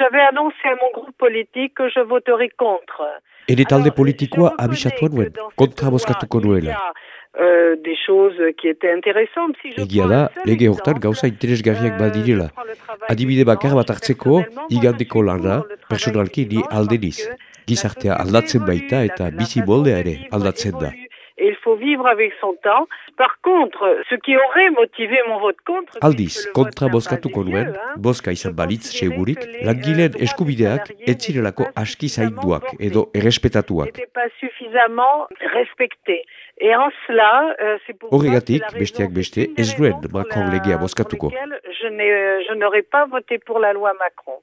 j'avais annoncé à mon groupe politique que je voterai contre. Ere talde politikoa abisatu nuen, kontra bozkatuko nuela. Euh, des choses qui étaient intéressantes. Si je Egia da, lege hortan gauza interesgarriak euh, badirela. Adibide bakar bat hartzeko, igandeko lana, personalki ni aldeniz. Gizartea aldatzen baita eta bizi façon molde de ere aldatzen da. Faut vivre avec son temps. Par contre, ce qui aurait motivé mon vote contre, Aldiz, kontra bozkatuko nuen, hein, bozka izan balitz segurik, langileen euh, eskubideak ez zirelako aski zainduak edo errespetatuak. euh, Horregatik, besteak beste, ez pour Macron legea bozkatuko. n'ai- je n'aurais pas voté pour la loi Macron.